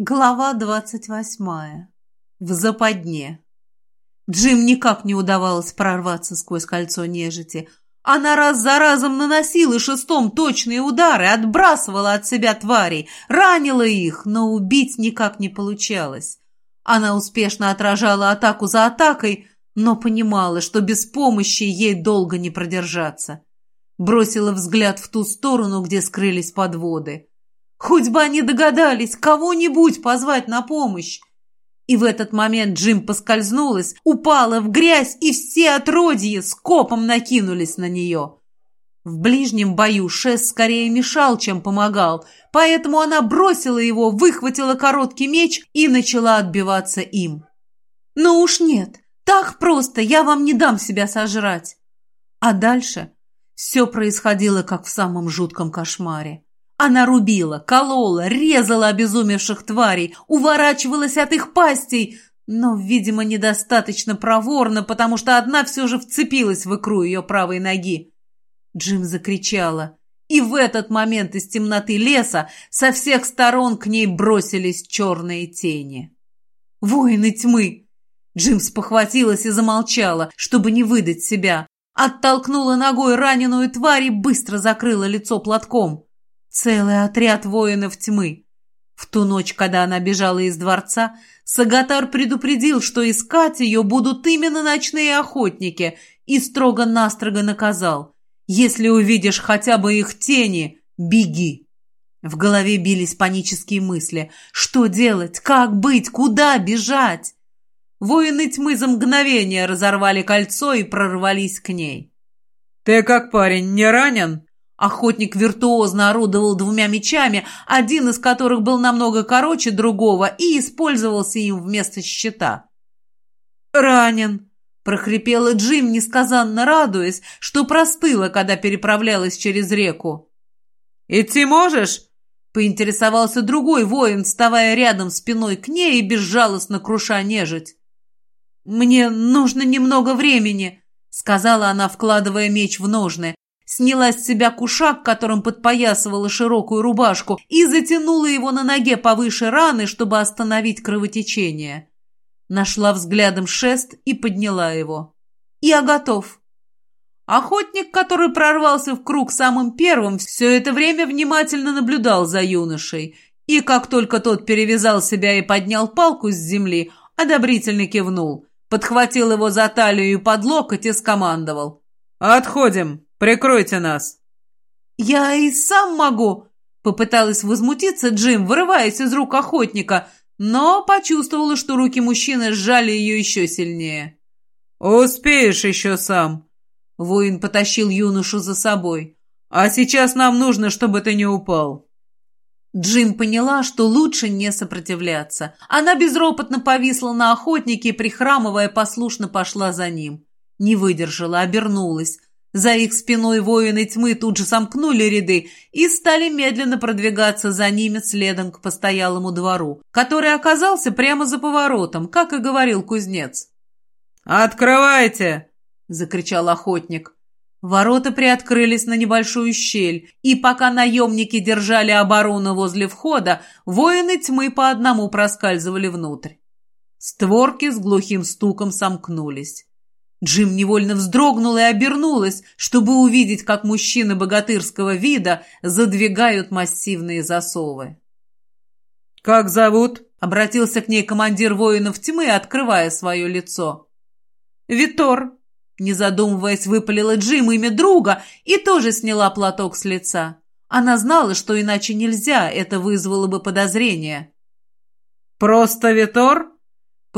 Глава двадцать восьмая. В западне. Джим никак не удавалось прорваться сквозь кольцо нежити. Она раз за разом наносила шестом точные удары, отбрасывала от себя тварей, ранила их, но убить никак не получалось. Она успешно отражала атаку за атакой, но понимала, что без помощи ей долго не продержаться. Бросила взгляд в ту сторону, где скрылись подводы. Хоть бы они догадались кого-нибудь позвать на помощь. И в этот момент Джим поскользнулась, упала в грязь, и все отродье скопом накинулись на нее. В ближнем бою шест скорее мешал, чем помогал, поэтому она бросила его, выхватила короткий меч и начала отбиваться им. «Ну уж нет, так просто, я вам не дам себя сожрать!» А дальше все происходило, как в самом жутком кошмаре. Она рубила, колола, резала обезумевших тварей, уворачивалась от их пастей, но, видимо, недостаточно проворно, потому что одна все же вцепилась в икру ее правой ноги. Джим закричала, и в этот момент из темноты леса со всех сторон к ней бросились черные тени. «Воины тьмы!» Джим спохватилась и замолчала, чтобы не выдать себя. Оттолкнула ногой раненую тварь и быстро закрыла лицо платком. Целый отряд воинов тьмы. В ту ночь, когда она бежала из дворца, Сагатар предупредил, что искать ее будут именно ночные охотники, и строго-настрого наказал. «Если увидишь хотя бы их тени, беги!» В голове бились панические мысли. Что делать? Как быть? Куда бежать? Воины тьмы за мгновение разорвали кольцо и прорвались к ней. «Ты как парень, не ранен?» Охотник виртуозно орудовал двумя мечами, один из которых был намного короче другого и использовался им вместо щита. «Ранен!» — прохрипела Джим, несказанно радуясь, что простыла, когда переправлялась через реку. «Идти можешь?» — поинтересовался другой воин, вставая рядом спиной к ней и безжалостно круша нежить. «Мне нужно немного времени», — сказала она, вкладывая меч в ножны сняла с себя кушак, которым подпоясывала широкую рубашку, и затянула его на ноге повыше раны, чтобы остановить кровотечение. Нашла взглядом шест и подняла его. «Я готов». Охотник, который прорвался в круг самым первым, все это время внимательно наблюдал за юношей, и как только тот перевязал себя и поднял палку с земли, одобрительно кивнул, подхватил его за талию и под локоть и скомандовал. «Отходим!» Прикройте нас!» «Я и сам могу!» — попыталась возмутиться Джим, вырываясь из рук охотника, но почувствовала, что руки мужчины сжали ее еще сильнее. «Успеешь еще сам!» Воин потащил юношу за собой. «А сейчас нам нужно, чтобы ты не упал!» Джим поняла, что лучше не сопротивляться. Она безропотно повисла на охотнике и, прихрамывая, послушно пошла за ним. Не выдержала, обернулась. За их спиной воины тьмы тут же сомкнули ряды и стали медленно продвигаться за ними следом к постоялому двору, который оказался прямо за поворотом, как и говорил кузнец. «Открывайте!» — закричал охотник. Ворота приоткрылись на небольшую щель, и пока наемники держали оборону возле входа, воины тьмы по одному проскальзывали внутрь. Створки с глухим стуком сомкнулись. Джим невольно вздрогнула и обернулась, чтобы увидеть, как мужчины богатырского вида задвигают массивные засовы. «Как зовут?» — обратился к ней командир воинов тьмы, открывая свое лицо. «Витор», — не задумываясь, выпалила Джим имя друга и тоже сняла платок с лица. Она знала, что иначе нельзя, это вызвало бы подозрение. «Просто Витор?»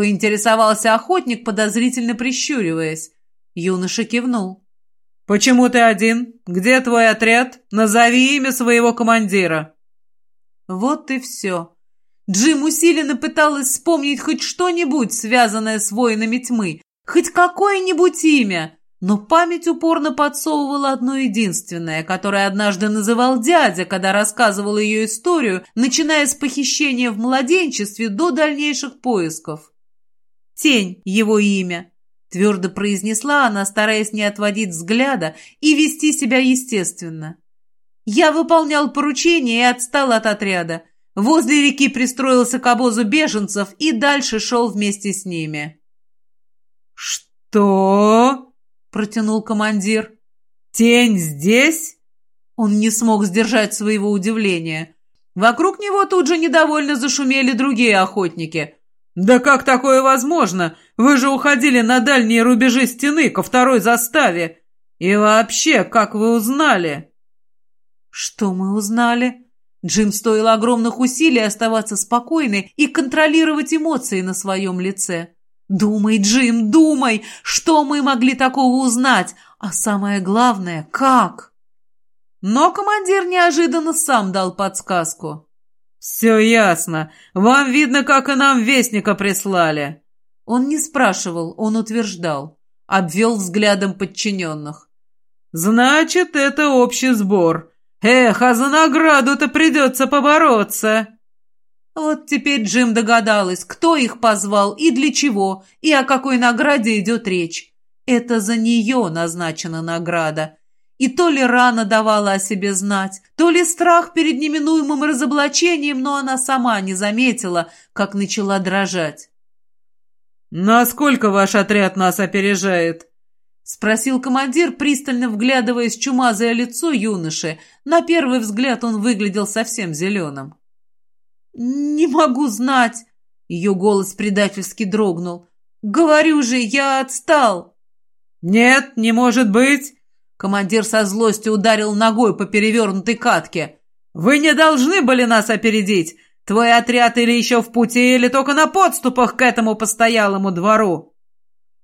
Поинтересовался охотник, подозрительно прищуриваясь. Юноша кивнул. «Почему ты один? Где твой отряд? Назови имя своего командира». Вот и все. Джим усиленно пыталась вспомнить хоть что-нибудь, связанное с воинами тьмы, хоть какое-нибудь имя, но память упорно подсовывала одно единственное, которое однажды называл дядя, когда рассказывал ее историю, начиная с похищения в младенчестве до дальнейших поисков. Тень — его имя», — твердо произнесла она, стараясь не отводить взгляда и вести себя естественно. «Я выполнял поручение и отстал от отряда. Возле реки пристроился к обозу беженцев и дальше шел вместе с ними. «Что?» — протянул командир. «Тень здесь?» Он не смог сдержать своего удивления. Вокруг него тут же недовольно зашумели другие охотники. «Да как такое возможно? Вы же уходили на дальние рубежи стены ко второй заставе. И вообще, как вы узнали?» «Что мы узнали?» Джим стоило огромных усилий оставаться спокойной и контролировать эмоции на своем лице. «Думай, Джим, думай! Что мы могли такого узнать? А самое главное, как?» Но командир неожиданно сам дал подсказку. «Все ясно. Вам видно, как и нам вестника прислали». Он не спрашивал, он утверждал. Обвел взглядом подчиненных. «Значит, это общий сбор. Эх, а за награду-то придется побороться!» Вот теперь Джим догадалась, кто их позвал и для чего, и о какой награде идет речь. Это за нее назначена награда. И то ли рано давала о себе знать, то ли страх перед неминуемым разоблачением, но она сама не заметила, как начала дрожать. «Насколько ваш отряд нас опережает?» — спросил командир, пристально вглядываясь в чумазое лицо юноши. На первый взгляд он выглядел совсем зеленым. «Не могу знать!» — ее голос предательски дрогнул. «Говорю же, я отстал!» «Нет, не может быть!» Командир со злостью ударил ногой по перевернутой катке. «Вы не должны были нас опередить! Твой отряд или еще в пути, или только на подступах к этому постоялому двору!»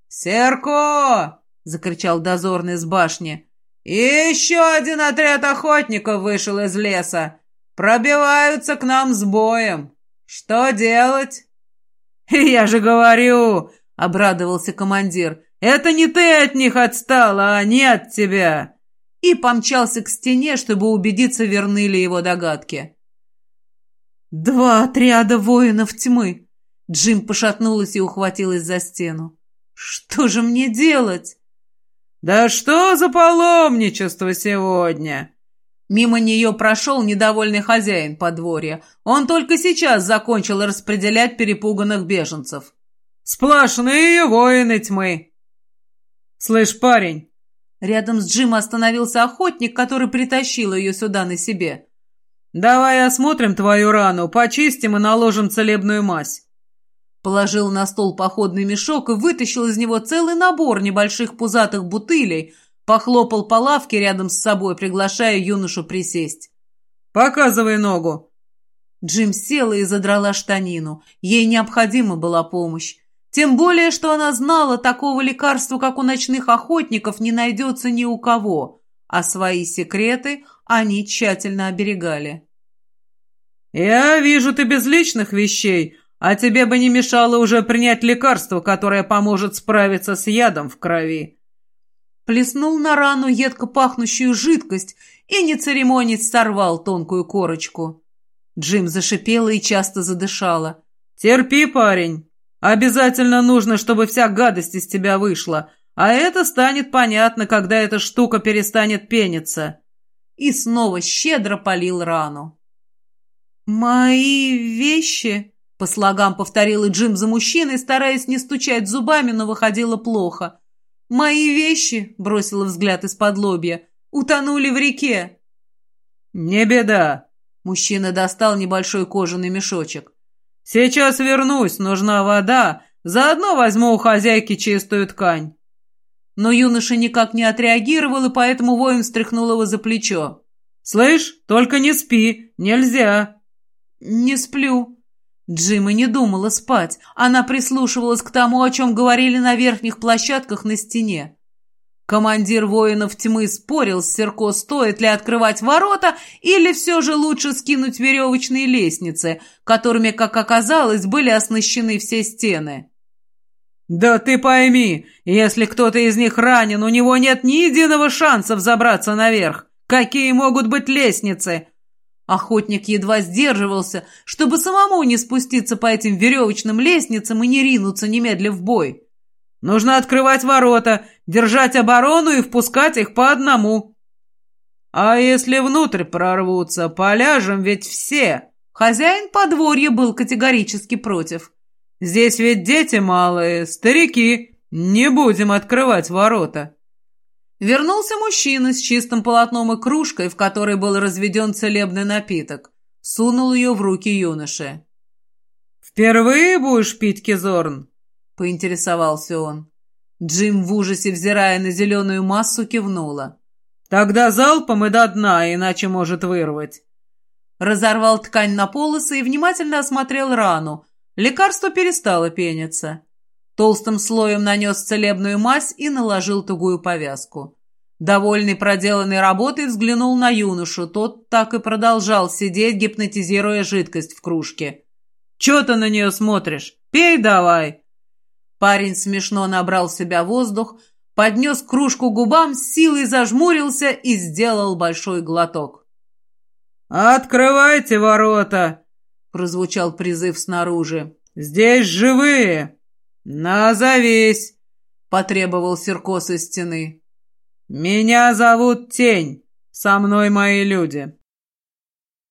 «Серко!» — закричал дозорный с башни. еще один отряд охотников вышел из леса. Пробиваются к нам с боем. Что делать?» «Я же говорю!» — обрадовался командир. «Это не ты от них отстала, а они от тебя!» И помчался к стене, чтобы убедиться, верны ли его догадки. «Два отряда воинов тьмы!» Джим пошатнулась и ухватилась за стену. «Что же мне делать?» «Да что за паломничество сегодня?» Мимо нее прошел недовольный хозяин подворья. Он только сейчас закончил распределять перепуганных беженцев. «Сплошные воины тьмы!» «Слышь, парень!» Рядом с Джимом остановился охотник, который притащил ее сюда на себе. «Давай осмотрим твою рану, почистим и наложим целебную мазь». Положил на стол походный мешок и вытащил из него целый набор небольших пузатых бутылей – Похлопал по лавке рядом с собой, приглашая юношу присесть. «Показывай ногу!» Джим села и задрала штанину. Ей необходима была помощь. Тем более, что она знала, такого лекарства, как у ночных охотников, не найдется ни у кого, а свои секреты они тщательно оберегали. «Я вижу, ты без личных вещей, а тебе бы не мешало уже принять лекарство, которое поможет справиться с ядом в крови», плеснул на рану едко пахнущую жидкость и, не церемонясь, сорвал тонкую корочку. Джим зашипела и часто задышала. «Терпи, парень. Обязательно нужно, чтобы вся гадость из тебя вышла, а это станет понятно, когда эта штука перестанет пениться». И снова щедро полил рану. «Мои вещи...» — по слогам повторила Джим за мужчиной, стараясь не стучать зубами, но выходило плохо — «Мои вещи», — бросила взгляд из-под лобья, — «утонули в реке». «Не беда», — мужчина достал небольшой кожаный мешочек. «Сейчас вернусь, нужна вода, заодно возьму у хозяйки чистую ткань». Но юноша никак не отреагировал, и поэтому воин встряхнул его за плечо. «Слышь, только не спи, нельзя». «Не сплю», Джима не думала спать. Она прислушивалась к тому, о чем говорили на верхних площадках на стене. Командир воинов тьмы спорил с Серко, стоит ли открывать ворота или все же лучше скинуть веревочные лестницы, которыми, как оказалось, были оснащены все стены. «Да ты пойми, если кто-то из них ранен, у него нет ни единого шанса взобраться наверх. Какие могут быть лестницы? Охотник едва сдерживался, чтобы самому не спуститься по этим веревочным лестницам и не ринуться немедля в бой. «Нужно открывать ворота, держать оборону и впускать их по одному». «А если внутрь прорвутся, поляжем ведь все», — Хозяин подворья был категорически против. «Здесь ведь дети малые, старики. Не будем открывать ворота». Вернулся мужчина с чистым полотном и кружкой, в которой был разведен целебный напиток. Сунул ее в руки юноши. «Впервые будешь пить кизорн?» — поинтересовался он. Джим в ужасе, взирая на зеленую массу, кивнула. «Тогда залпом и до дна, иначе может вырвать». Разорвал ткань на полосы и внимательно осмотрел рану. Лекарство перестало пениться. Толстым слоем нанес целебную мазь и наложил тугую повязку. Довольный проделанной работой взглянул на юношу. Тот так и продолжал сидеть, гипнотизируя жидкость в кружке. «Чё ты на нее смотришь? Пей давай!» Парень смешно набрал в себя воздух, поднес кружку губам, с силой зажмурился и сделал большой глоток. «Открывайте ворота!» — прозвучал призыв снаружи. «Здесь живые!» «Назовись!» — потребовал Серко со стены. «Меня зовут Тень. Со мной мои люди.